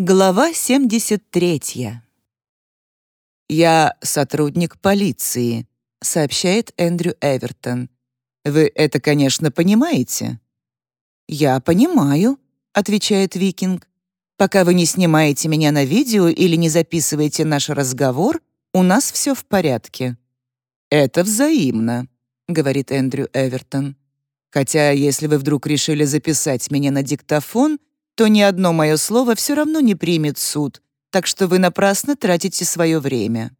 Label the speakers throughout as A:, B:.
A: Глава 73. «Я сотрудник полиции», — сообщает Эндрю Эвертон. «Вы это, конечно, понимаете?» «Я понимаю», — отвечает Викинг. «Пока вы не снимаете меня на видео или не записываете наш разговор, у нас все в порядке». «Это взаимно», — говорит Эндрю Эвертон. «Хотя, если вы вдруг решили записать меня на диктофон, то ни одно мое слово все равно не примет суд, так что вы напрасно тратите свое время».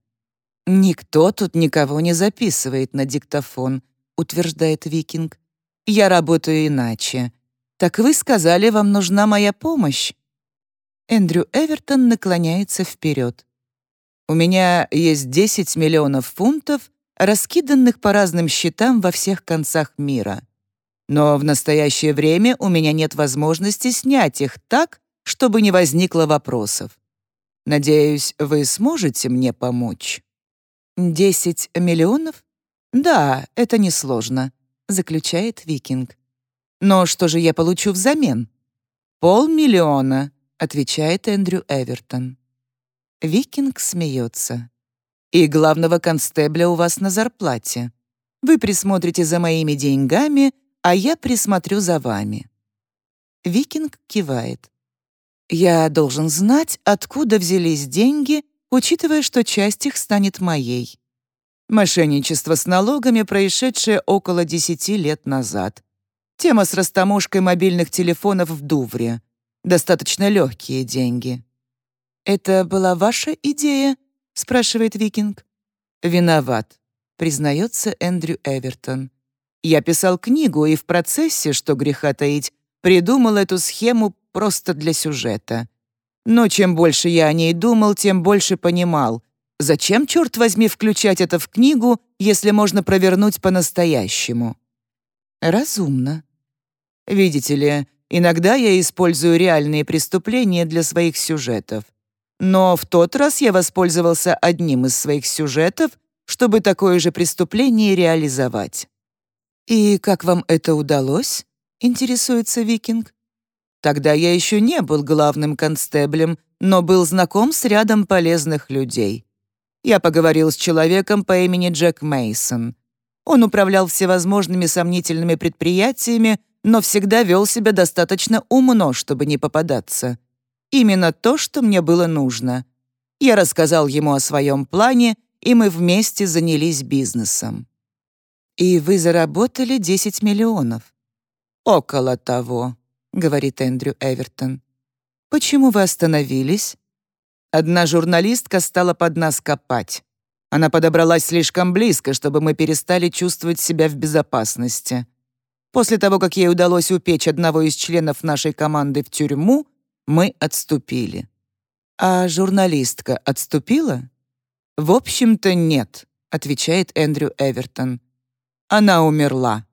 A: «Никто тут никого не записывает на диктофон», — утверждает Викинг. «Я работаю иначе. Так вы сказали, вам нужна моя помощь?» Эндрю Эвертон наклоняется вперед. «У меня есть 10 миллионов фунтов, раскиданных по разным счетам во всех концах мира. Но в настоящее время у меня нет возможности снять их так, чтобы не возникло вопросов. Надеюсь, вы сможете мне помочь? Десять миллионов? Да, это несложно, заключает Викинг. Но что же я получу взамен? Полмиллиона, отвечает Эндрю Эвертон. Викинг смеется. И главного констебля у вас на зарплате. Вы присмотрите за моими деньгами а я присмотрю за вами». Викинг кивает. «Я должен знать, откуда взялись деньги, учитывая, что часть их станет моей. Мошенничество с налогами, происшедшее около десяти лет назад. Тема с растаможкой мобильных телефонов в Дувре. Достаточно легкие деньги». «Это была ваша идея?» — спрашивает Викинг. «Виноват», — признается Эндрю Эвертон. Я писал книгу и в процессе, что греха таить, придумал эту схему просто для сюжета. Но чем больше я о ней думал, тем больше понимал, зачем, черт возьми, включать это в книгу, если можно провернуть по-настоящему. Разумно. Видите ли, иногда я использую реальные преступления для своих сюжетов. Но в тот раз я воспользовался одним из своих сюжетов, чтобы такое же преступление реализовать. «И как вам это удалось?» — интересуется Викинг. «Тогда я еще не был главным констеблем, но был знаком с рядом полезных людей. Я поговорил с человеком по имени Джек Мейсон. Он управлял всевозможными сомнительными предприятиями, но всегда вел себя достаточно умно, чтобы не попадаться. Именно то, что мне было нужно. Я рассказал ему о своем плане, и мы вместе занялись бизнесом. «И вы заработали 10 миллионов». «Около того», — говорит Эндрю Эвертон. «Почему вы остановились?» Одна журналистка стала под нас копать. Она подобралась слишком близко, чтобы мы перестали чувствовать себя в безопасности. После того, как ей удалось упечь одного из членов нашей команды в тюрьму, мы отступили. А журналистка отступила? В общем-то, нет, отвечает Эндрю Эвертон. Она умерла.